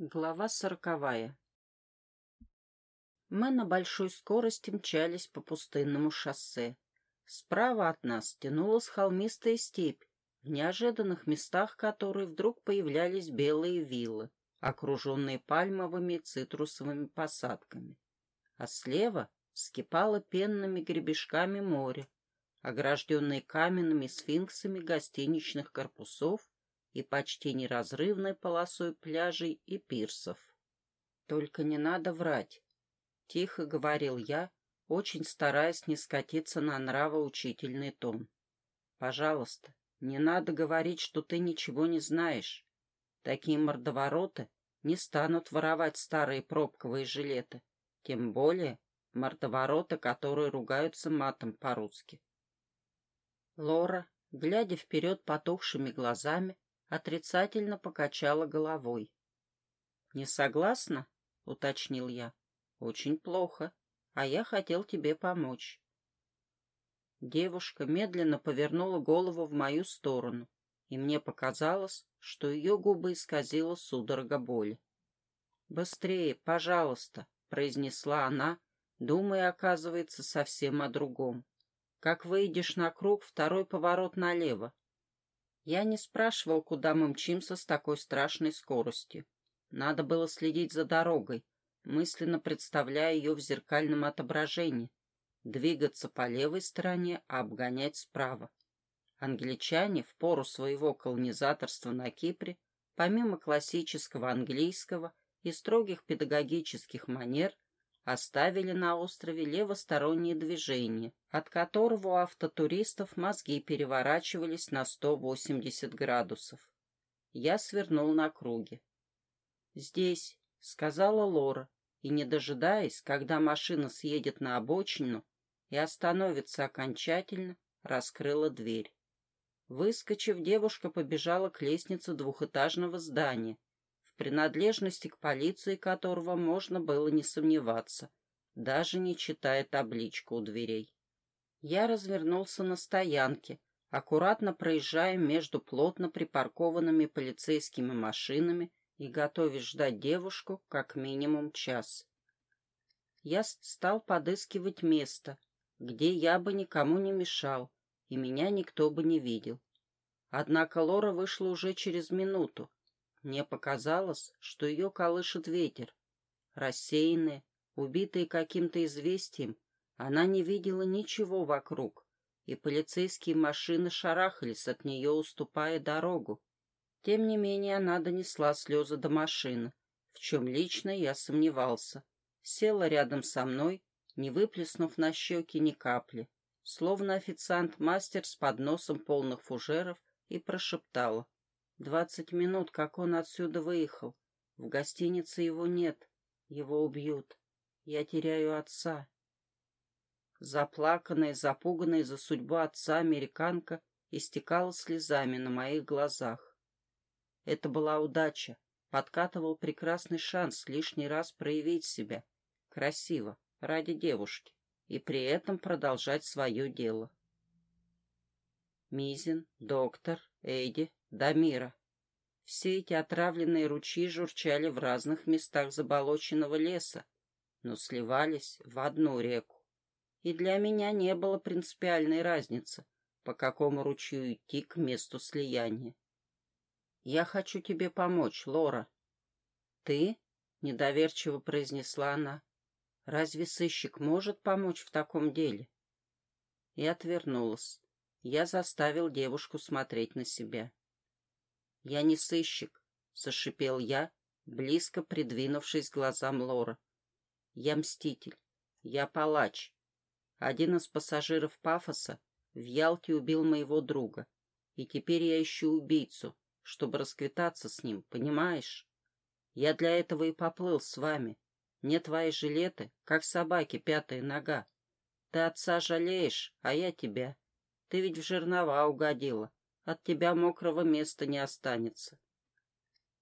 Глава сороковая Мы на большой скорости мчались по пустынному шоссе. Справа от нас тянулась холмистая степь, в неожиданных местах которой вдруг появлялись белые виллы, окруженные пальмовыми и цитрусовыми посадками. А слева вскипало пенными гребешками море, огражденные каменными сфинксами гостиничных корпусов и почти неразрывной полосой пляжей и пирсов. «Только не надо врать», — тихо говорил я, очень стараясь не скатиться на нравоучительный тон. «Пожалуйста, не надо говорить, что ты ничего не знаешь. Такие мордовороты не станут воровать старые пробковые жилеты, тем более мордовороты, которые ругаются матом по-русски». Лора, глядя вперед потухшими глазами, отрицательно покачала головой. «Не согласна?» — уточнил я. «Очень плохо, а я хотел тебе помочь». Девушка медленно повернула голову в мою сторону, и мне показалось, что ее губы исказила судорога боли. «Быстрее, пожалуйста», — произнесла она, думая, оказывается, совсем о другом. «Как выйдешь на круг, второй поворот налево. Я не спрашивал, куда мы мчимся с такой страшной скоростью. Надо было следить за дорогой, мысленно представляя ее в зеркальном отображении, двигаться по левой стороне, а обгонять справа. Англичане в пору своего колонизаторства на Кипре, помимо классического английского и строгих педагогических манер, оставили на острове левостороннее движение, от которого у автотуристов мозги переворачивались на 180 градусов. Я свернул на круге. «Здесь», — сказала Лора, и, не дожидаясь, когда машина съедет на обочину и остановится окончательно, раскрыла дверь. Выскочив, девушка побежала к лестнице двухэтажного здания, принадлежности к полиции которого можно было не сомневаться, даже не читая табличку у дверей. Я развернулся на стоянке, аккуратно проезжая между плотно припаркованными полицейскими машинами и готовясь ждать девушку как минимум час. Я стал подыскивать место, где я бы никому не мешал, и меня никто бы не видел. Однако Лора вышла уже через минуту, мне показалось, что ее колышет ветер. Рассеянная, убитая каким-то известием, она не видела ничего вокруг, и полицейские машины шарахались от нее, уступая дорогу. Тем не менее, она донесла слезы до машины, в чем лично я сомневался. Села рядом со мной, не выплеснув на щеки ни капли, словно официант-мастер с подносом полных фужеров, и прошептала. Двадцать минут, как он отсюда выехал. В гостинице его нет. Его убьют. Я теряю отца. Заплаканная, запуганная за судьбу отца американка истекала слезами на моих глазах. Это была удача. Подкатывал прекрасный шанс лишний раз проявить себя. Красиво, ради девушки. И при этом продолжать свое дело. Мизин, доктор, Эйди, Дамира. Все эти отравленные ручьи журчали в разных местах заболоченного леса, но сливались в одну реку. И для меня не было принципиальной разницы, по какому ручью идти к месту слияния. «Я хочу тебе помочь, Лора». «Ты?» — недоверчиво произнесла она. «Разве сыщик может помочь в таком деле?» И отвернулась. Я заставил девушку смотреть на себя. «Я не сыщик», — зашипел я, близко придвинувшись к глазам Лора. «Я мститель. Я палач. Один из пассажиров пафоса в Ялте убил моего друга, и теперь я ищу убийцу, чтобы расквитаться с ним, понимаешь? Я для этого и поплыл с вами. Мне твои жилеты, как собаки, пятая нога. Ты отца жалеешь, а я тебя. Ты ведь в жернова угодила, от тебя мокрого места не останется.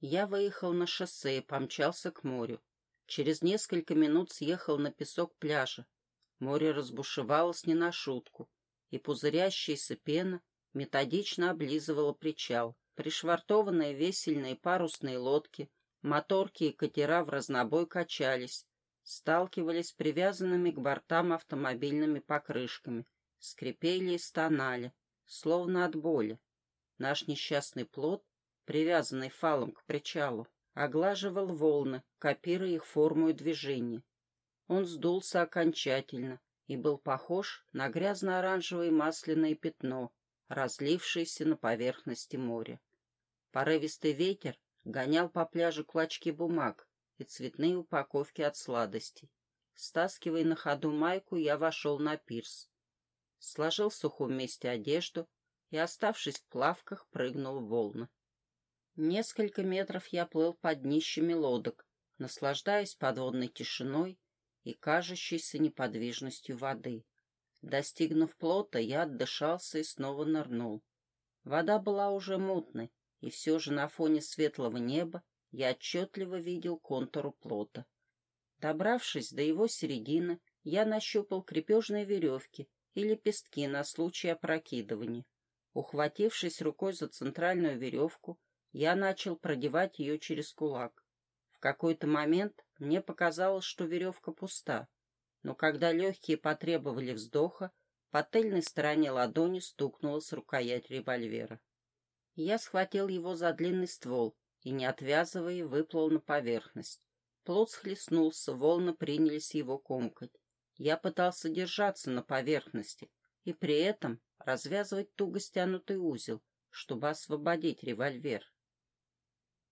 Я выехал на шоссе и помчался к морю. Через несколько минут съехал на песок пляжа. Море разбушевалось не на шутку, и пузырящаяся пена методично облизывала причал. Пришвартованные весельные парусные лодки Моторки и катера в разнобой качались, сталкивались с привязанными к бортам автомобильными покрышками, скрипели и стонали, словно от боли. Наш несчастный плод, привязанный фалом к причалу, оглаживал волны, копируя их форму и движение. Он сдулся окончательно и был похож на грязно-оранжевое масляное пятно, разлившееся на поверхности моря. Порывистый ветер гонял по пляжу клочки бумаг и цветные упаковки от сладостей. Стаскивая на ходу майку, я вошел на пирс. Сложил в сухом месте одежду и, оставшись в плавках, прыгнул в волны. Несколько метров я плыл под днищами лодок, наслаждаясь подводной тишиной и кажущейся неподвижностью воды. Достигнув плота, я отдышался и снова нырнул. Вода была уже мутной, и все же на фоне светлого неба я отчетливо видел контуру плота. Добравшись до его середины, я нащупал крепежные веревки и лепестки на случай опрокидывания. Ухватившись рукой за центральную веревку, я начал продевать ее через кулак. В какой-то момент мне показалось, что веревка пуста, но когда легкие потребовали вздоха, по тыльной стороне ладони стукнулась рукоять револьвера. Я схватил его за длинный ствол и, не отвязывая, выплыл на поверхность. Плот схлестнулся, волны принялись его комкать. Я пытался держаться на поверхности и при этом развязывать туго стянутый узел, чтобы освободить револьвер.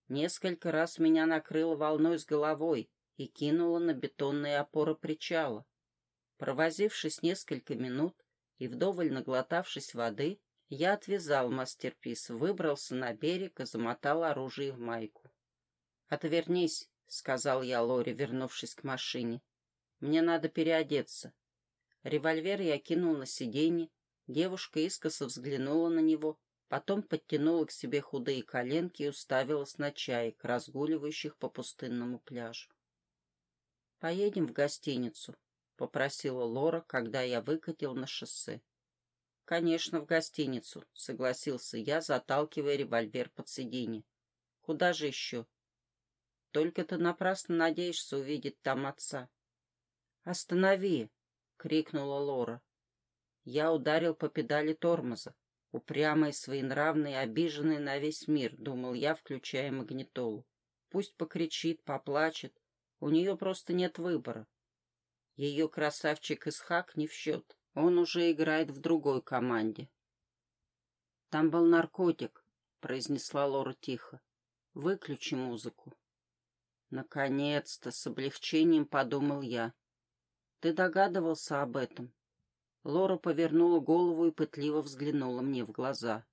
Несколько раз меня накрыло волной с головой и кинуло на бетонные опоры причала. Провозившись несколько минут и вдоволь наглотавшись воды, я отвязал мастерпис, выбрался на берег и замотал оружие в майку. «Отвернись», — сказал я Лоре, вернувшись к машине. «Мне надо переодеться». Револьвер я кинул на сиденье, девушка искоса взглянула на него, Потом подтянула к себе худые коленки и уставилась на чаек, разгуливающих по пустынному пляжу. «Поедем в гостиницу», — попросила Лора, когда я выкатил на шоссе. «Конечно, в гостиницу», — согласился я, заталкивая револьвер под сиденье. «Куда же еще?» «Только ты напрасно надеешься увидеть там отца». «Останови!» — крикнула Лора. Я ударил по педали тормоза. Упрямый, своенравный, обиженный на весь мир, думал я, включая магнитолу. Пусть покричит, поплачет. У нее просто нет выбора. Ее красавчик Исхак не в счет. Он уже играет в другой команде. «Там был наркотик», — произнесла Лора тихо. «Выключи музыку». «Наконец-то!» — с облегчением подумал я. «Ты догадывался об этом?» Лора повернула голову и пытливо взглянула мне в глаза.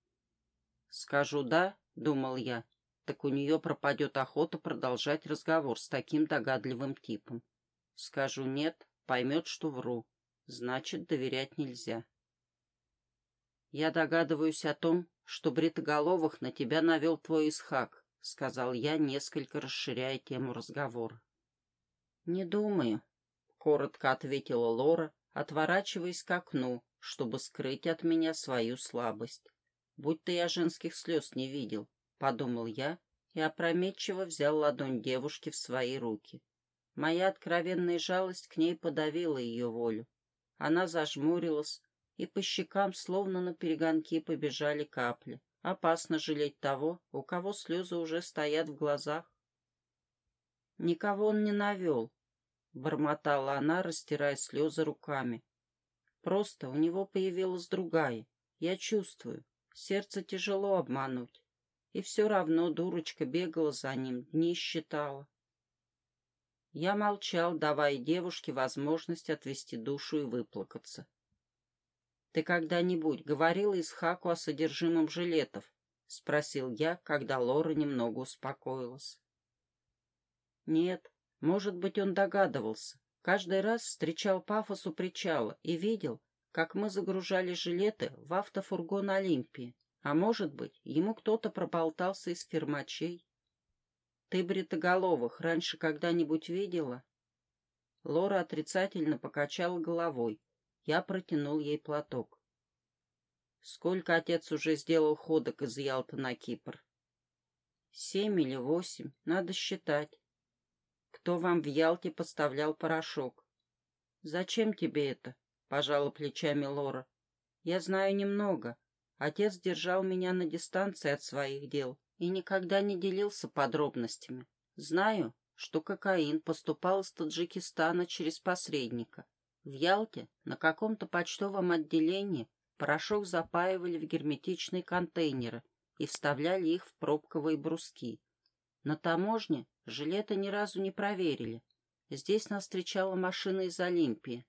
«Скажу «да», — думал я, — так у нее пропадет охота продолжать разговор с таким догадливым типом. Скажу «нет», поймет, что вру. Значит, доверять нельзя. «Я догадываюсь о том, что Бритоголовых на тебя навел твой Исхак», — сказал я, несколько расширяя тему разговора. «Не думаю», — коротко ответила Лора, отворачиваясь к окну, чтобы скрыть от меня свою слабость. Будь-то я женских слез не видел, — подумал я и опрометчиво взял ладонь девушки в свои руки. Моя откровенная жалость к ней подавила ее волю. Она зажмурилась, и по щекам словно на перегонки побежали капли. Опасно жалеть того, у кого слезы уже стоят в глазах. Никого он не навел, — бормотала она, растирая слезы руками. «Просто у него появилась другая. Я чувствую. Сердце тяжело обмануть. И все равно дурочка бегала за ним, дни считала». Я молчал, давая девушке возможность отвести душу и выплакаться. «Ты когда-нибудь говорила Исхаку о содержимом жилетов?» — спросил я, когда Лора немного успокоилась. «Нет, может быть, он догадывался. Каждый раз встречал пафос у причала и видел, как мы загружали жилеты в автофургон Олимпии. А может быть, ему кто-то проболтался из фермачей. Ты бритоголовых раньше когда-нибудь видела? Лора отрицательно покачала головой. Я протянул ей платок. Сколько отец уже сделал ходок из Ялты на Кипр? Семь или восемь, надо считать. Кто вам в Ялте поставлял порошок? Зачем тебе это? Пожала плечами Лора. Я знаю немного. Отец держал меня на дистанции от своих дел и никогда не делился подробностями. Знаю, что кокаин поступал из Таджикистана через посредника. В Ялте на каком-то почтовом отделении порошок запаивали в герметичные контейнеры и вставляли их в пробковые бруски. На таможне жилеты ни разу не проверили. Здесь нас встречала машина из Олимпии.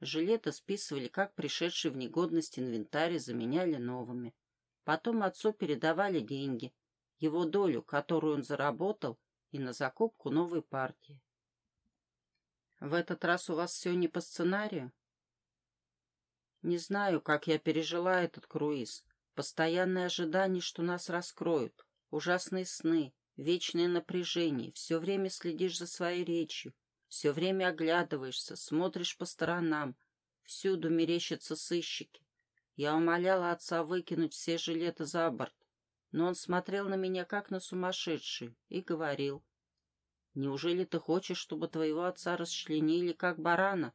Жилеты списывали как пришедший в негодность инвентарь заменяли новыми. Потом отцу передавали деньги, его долю, которую он заработал, и на закупку новой партии. В этот раз у вас все не по сценарию? Не знаю, как я пережила этот круиз. Постоянное ожидание, что нас раскроют. Ужасные сны, вечное напряжение. Все время следишь за своей речью. Все время оглядываешься, смотришь по сторонам. Всюду мерещатся сыщики. Я умоляла отца выкинуть все жилеты за борт, но он смотрел на меня как на сумасшедшую и говорил, Неужели ты хочешь, чтобы твоего отца расчленили, как барана?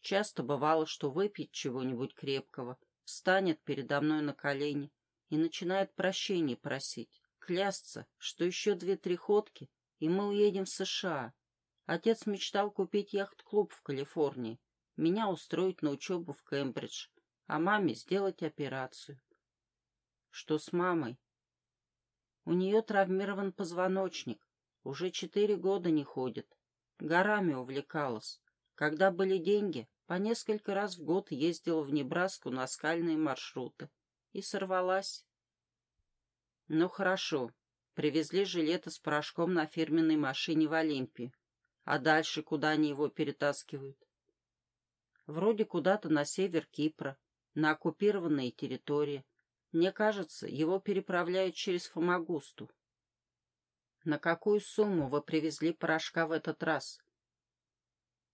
Часто бывало, что выпьет чего-нибудь крепкого, встанет передо мной на колени и начинает прощения просить, клясться, что еще две-три ходки, и мы уедем в США. Отец мечтал купить яхт-клуб в Калифорнии, меня устроить на учебу в Кембридж, а маме сделать операцию. Что с мамой? У нее травмирован позвоночник, уже четыре года не ходит. Горами увлекалась. Когда были деньги, по несколько раз в год ездила в Небраску на скальные маршруты. И сорвалась. Ну хорошо, привезли жилеты с порошком на фирменной машине в Олимпии. А дальше куда они его перетаскивают? Вроде куда-то на север Кипра, на оккупированные территории. Мне кажется, его переправляют через Фомагусту. «На какую сумму вы привезли порошка в этот раз?»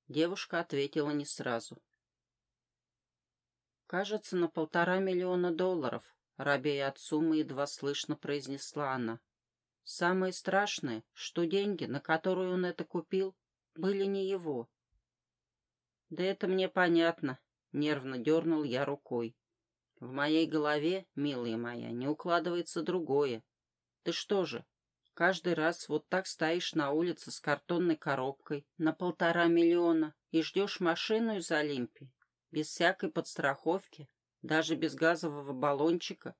Девушка ответила не сразу. «Кажется, на полтора миллиона долларов», — рабея от суммы едва слышно произнесла она. «Самое страшное, что деньги, на которые он это купил, были не его». «Да это мне понятно», — нервно дернул я рукой. «В моей голове, милая моя, не укладывается другое. Ты что же, Каждый раз вот так стоишь на улице с картонной коробкой на полтора миллиона и ждешь машину из Олимпии, без всякой подстраховки, даже без газового баллончика.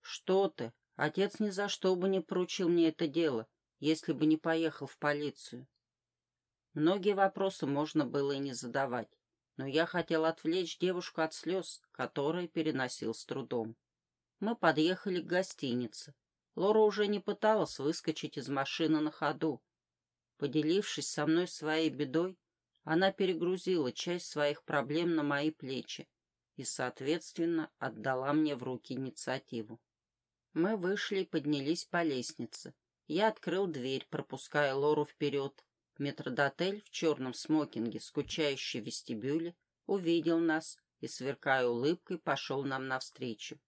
Что ты? Отец ни за что бы не поручил мне это дело, если бы не поехал в полицию. Многие вопросы можно было и не задавать, но я хотел отвлечь девушку от слез, которые переносил с трудом. Мы подъехали к гостинице. Лора уже не пыталась выскочить из машины на ходу. Поделившись со мной своей бедой, она перегрузила часть своих проблем на мои плечи и, соответственно, отдала мне в руки инициативу. Мы вышли и поднялись по лестнице. Я открыл дверь, пропуская Лору вперед. Метродотель в черном смокинге, скучающий в вестибюле, увидел нас и, сверкая улыбкой, пошел нам навстречу.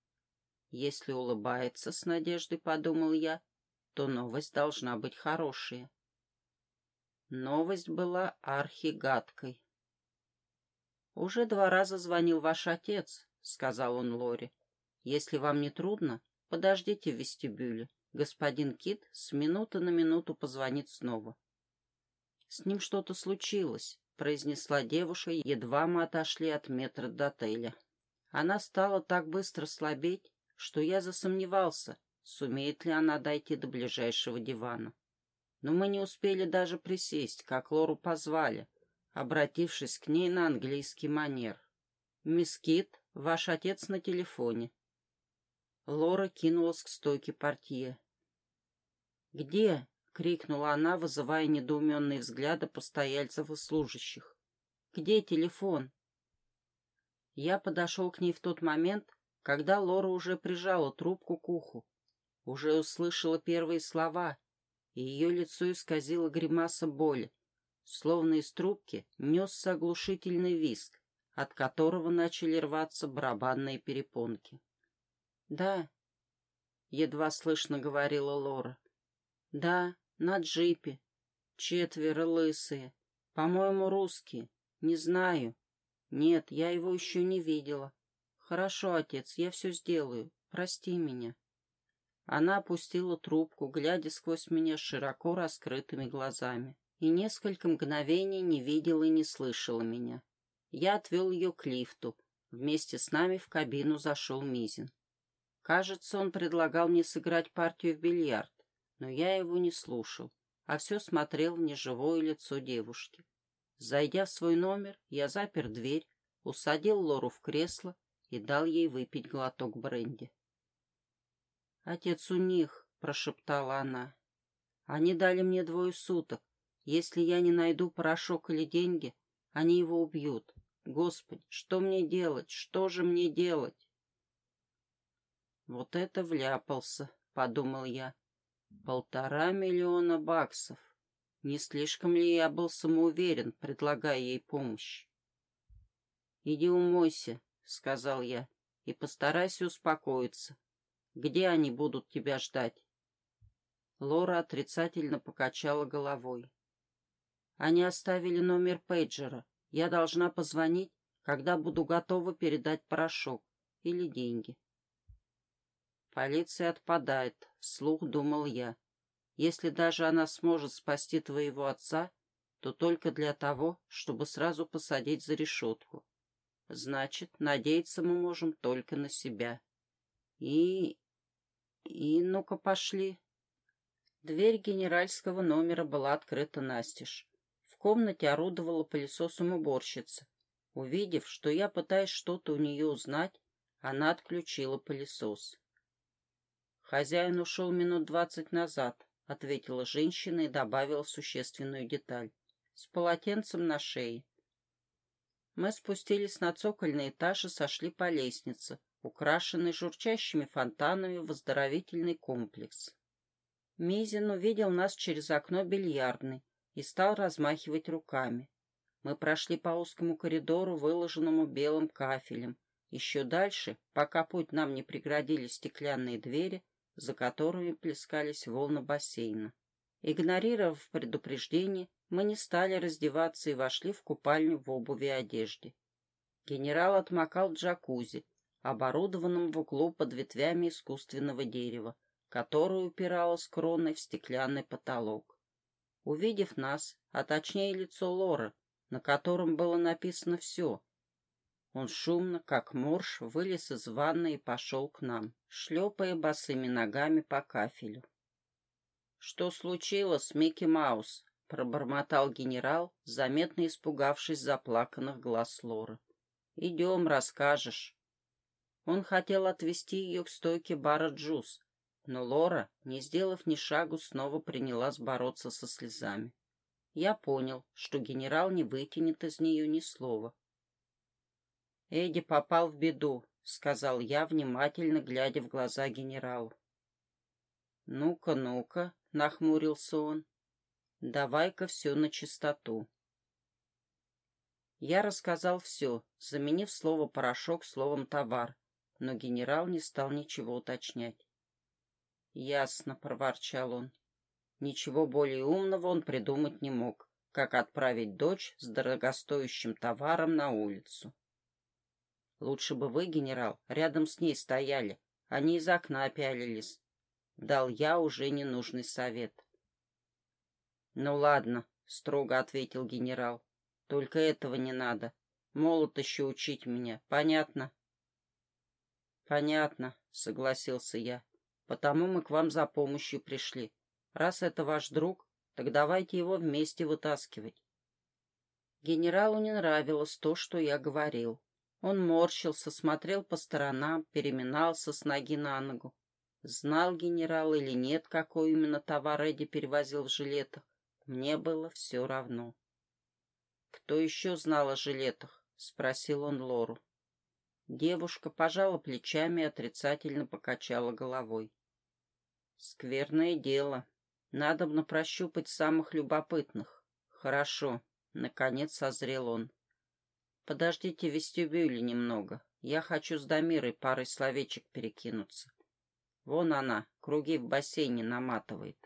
Если улыбается с надеждой, подумал я, то новость должна быть хорошая. Новость была архигадкой. «Уже два раза звонил ваш отец», — сказал он Лоре. «Если вам не трудно, подождите в вестибюле. Господин Кит с минуты на минуту позвонит снова». «С ним что-то случилось», — произнесла девушка, едва мы отошли от метра до отеля. Она стала так быстро слабеть, что я засомневался, сумеет ли она дойти до ближайшего дивана. Но мы не успели даже присесть, как Лору позвали, обратившись к ней на английский манер. «Мисс Кит, ваш отец на телефоне». Лора кинулась к стойке портье. «Где?» — крикнула она, вызывая недоуменные взгляды постояльцев и служащих. «Где телефон?» Я подошел к ней в тот момент, когда Лора уже прижала трубку к уху, уже услышала первые слова, и ее лицо исказило гримаса боли, словно из трубки несся оглушительный виск, от которого начали рваться барабанные перепонки. — Да. — едва слышно говорила Лора. «Да, на джипе. Четверо лысые. По-моему, русские. Не знаю. Нет, я его еще не видела. Хорошо, отец, я все сделаю. Прости меня». Она опустила трубку, глядя сквозь меня широко раскрытыми глазами, и несколько мгновений не видела и не слышала меня. Я отвел ее к лифту. Вместе с нами в кабину зашел Мизин. Кажется, он предлагал мне сыграть партию в бильярд, но я его не слушал, а все смотрел в неживое лицо девушки. Зайдя в свой номер, я запер дверь, усадил Лору в кресло и дал ей выпить глоток бренди. «Отец у них», — прошептала она. «Они дали мне двое суток. Если я не найду порошок или деньги, они его убьют. Господи, что мне делать? Что же мне делать?» «Вот это вляпался», — подумал я. «Полтора миллиона баксов. Не слишком ли я был самоуверен, предлагая ей помощь?» «Иди умойся», — сказал я, — «и постарайся успокоиться. Где они будут тебя ждать?» Лора отрицательно покачала головой. «Они оставили номер пейджера. Я должна позвонить, когда буду готова передать порошок или деньги». «Полиция отпадает», — вслух думал я. «Если даже она сможет спасти твоего отца, то только для того, чтобы сразу посадить за решетку. Значит, надеяться мы можем только на себя. И и ну-ка пошли. Дверь генеральского номера была открыта настежь. В комнате орудовала пылесосом уборщица. Увидев, что я пытаюсь что-то у нее узнать, она отключила пылесос. «Хозяин ушел минут двадцать назад», — ответила женщина и добавила существенную деталь. «С полотенцем на шее». Мы спустились на цокольный этаж и сошли по лестнице, украшенный журчащими фонтанами выздоровительный комплекс. Мизин увидел нас через окно бильярдной и стал размахивать руками. Мы прошли по узкому коридору, выложенному белым кафелем. Еще дальше, пока путь нам не преградили стеклянные двери, за которыми плескались волны бассейна. Игнорировав предупреждение, мы не стали раздеваться и вошли в купальню в обуви и одежде. Генерал отмокал джакузи, оборудованном в углу под ветвями искусственного дерева, которое упиралось кроной в стеклянный потолок. Увидев нас, а точнее лицо Лоры, на котором было написано все, он шумно, как морж, вылез из ванны и пошел к нам, шлепая босыми ногами по кафелю. «Что случилось, Микки Маус?» — пробормотал генерал, заметно испугавшись заплаканных глаз Лоры. «Идем, расскажешь». Он хотел отвести ее к стойке бара Джуз, но Лора, не сделав ни шагу, снова принялась бороться со слезами. Я понял, что генерал не вытянет из нее ни слова. «Эдди попал в беду», — сказал я, внимательно глядя в глаза генералу. «Ну-ка, ну-ка», — нахмурился он, — «давай-ка все на чистоту». Я рассказал все, заменив слово «порошок» словом «товар», но генерал не стал ничего уточнять. «Ясно», — проворчал он. Ничего более умного он придумать не мог, как отправить дочь с дорогостоящим товаром на улицу. «Лучше бы вы, генерал, рядом с ней стояли, не из окна пялились», — дал я уже ненужный совет. «Ну ладно», — строго ответил генерал, — «только этого не надо. Молод еще учить меня, понятно?» «Понятно», — согласился я. «Потому мы к вам за помощью пришли. Раз это ваш друг, так давайте его вместе вытаскивать». Генералу не нравилось то, что я говорил. Он морщился, смотрел по сторонам, переминался с ноги на ногу. Знал генерал или нет, какой именно товар Эдди перевозил в жилетах, мне было все равно. «Кто еще знал о жилетах?» — спросил он Лору. Девушка пожала плечами и отрицательно покачала головой. «Скверное дело. Надо бы прощупать самых любопытных. Хорошо». Наконец созрел он. «Подождите в вестибюле немного. Я хочу с Дамирой парой словечек перекинуться». Вон она, круги в бассейне наматывает.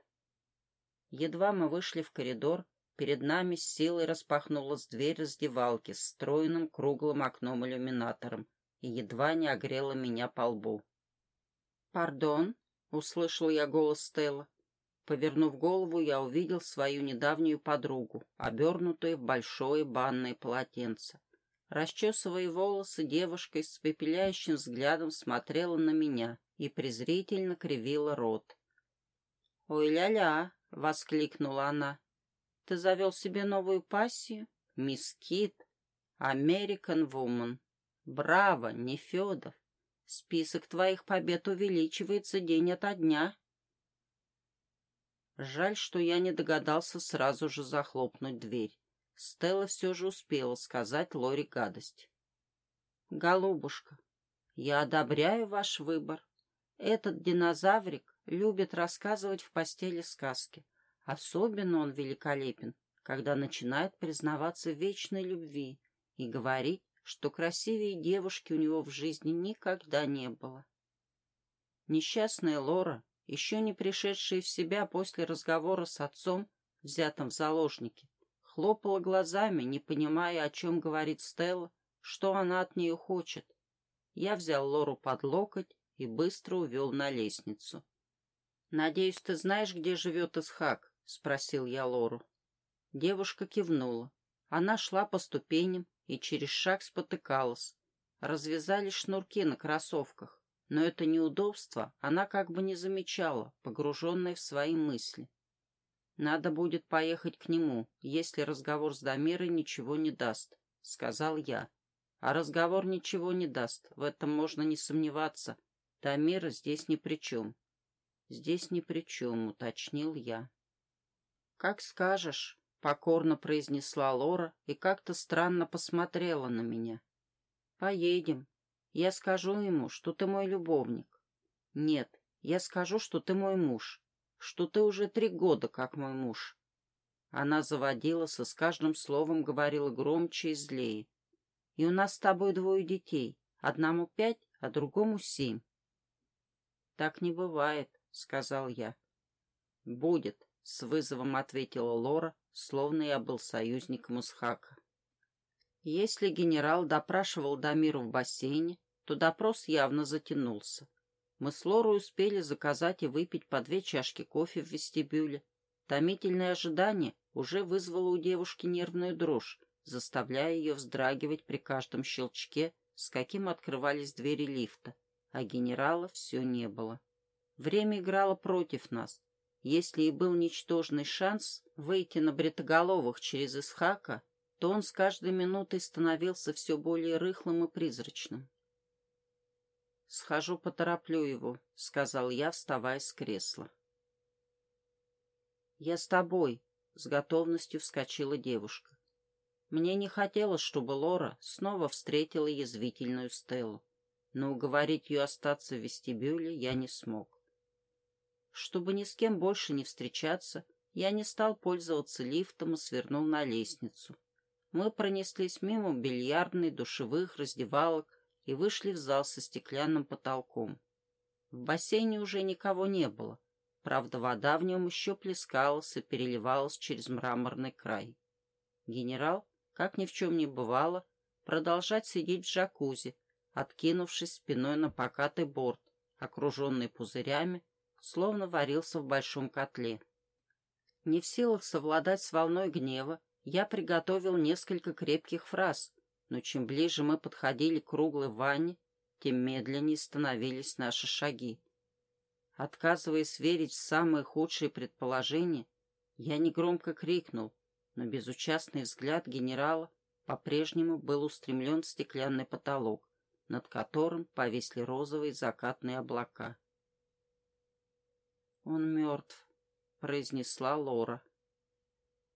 Едва мы вышли в коридор, перед нами с силой распахнулась дверь раздевалки с стройным круглым окном-иллюминатором и едва не огрела меня по лбу. «Пардон?» — услышал я голос Стелла. Повернув голову, я увидел свою недавнюю подругу, обернутую в большое банное полотенце. Расчесывая волосы, девушка с испепеляющим взглядом смотрела на меня и презрительно кривила рот. «Ой, ля-ля!» — воскликнула она. «Ты завел себе новую пассию? Мисс? Американ Вумен? Браво, не Федов! Список твоих побед увеличивается день ото дня». Жаль, что я не догадался сразу же захлопнуть дверь. Стелла все же успела сказать Лори гадость. «Голубушка, я одобряю ваш выбор. Этот динозаврик любит рассказывать в постели сказки. Особенно он великолепен, когда начинает признаваться в вечной любви и говорить, что красивее девушки у него в жизни никогда не было. Несчастная Лора еще не пришедшая в себя после разговора с отцом, взятым в заложники, хлопала глазами, не понимая, о чем говорит Стелла, что она от нее хочет. Я взял Лору под локоть и быстро увел на лестницу. «Надеюсь, ты знаешь, где живет Исхак?» — спросил я Лору. Девушка кивнула. Она шла по ступеням и через шаг спотыкалась. Развязались шнурки на кроссовках но это неудобство она как бы не замечала, погруженная в свои мысли. «Надо будет поехать к нему, если разговор с Дамирой ничего не даст», — сказал я. «А разговор ничего не даст, в этом можно не сомневаться. Дамира здесь ни при чем». «Здесь ни при чем», — уточнил я. «Как скажешь», — покорно произнесла Лора и как-то странно посмотрела на меня. «Поедем», я скажу ему, что ты мой любовник. Нет, я скажу, что ты мой муж, что ты уже три года как мой муж. Она заводилась и с каждым словом говорила громче и злее. И у нас с тобой двое детей, одному пять, а другому семь. Так не бывает, сказал я. Будет, с вызовом ответила Лора, словно я был союзником Исхака. Если генерал допрашивал Дамиру в бассейне, то допрос явно затянулся. Мы с Лорой успели заказать и выпить по две чашки кофе в вестибюле. Томительное ожидание уже вызвало у девушки нервную дрожь, заставляя ее вздрагивать при каждом щелчке, с каким открывались двери лифта, а генерала все не было. Время играло против нас. Если и был ничтожный шанс выйти на бритоголовых через Исхака, то он с каждой минутой становился все более рыхлым и призрачным. «Схожу, потороплю его», — сказал я, вставая с кресла. «Я с тобой», — с готовностью вскочила девушка. Мне не хотелось, чтобы Лора снова встретила язвительную Стеллу, но уговорить ее остаться в вестибюле я не смог. Чтобы ни с кем больше не встречаться, я не стал пользоваться лифтом и свернул на лестницу, мы пронеслись мимо бильярдной, душевых, раздевалок и вышли в зал со стеклянным потолком. В бассейне уже никого не было. Правда, вода в нем еще плескалась и переливалась через мраморный край. Генерал, как ни в чем не бывало, продолжать сидеть в джакузи, откинувшись спиной на покатый борт, окруженный пузырями, словно варился в большом котле. Не в силах совладать с волной гнева, я приготовил несколько крепких фраз, но чем ближе мы подходили к круглой ванне, тем медленнее становились наши шаги. Отказываясь верить в самые худшие предположения, я негромко крикнул, но безучастный взгляд генерала по-прежнему был устремлен в стеклянный потолок, над которым повисли розовые закатные облака. «Он мертв», — произнесла Лора.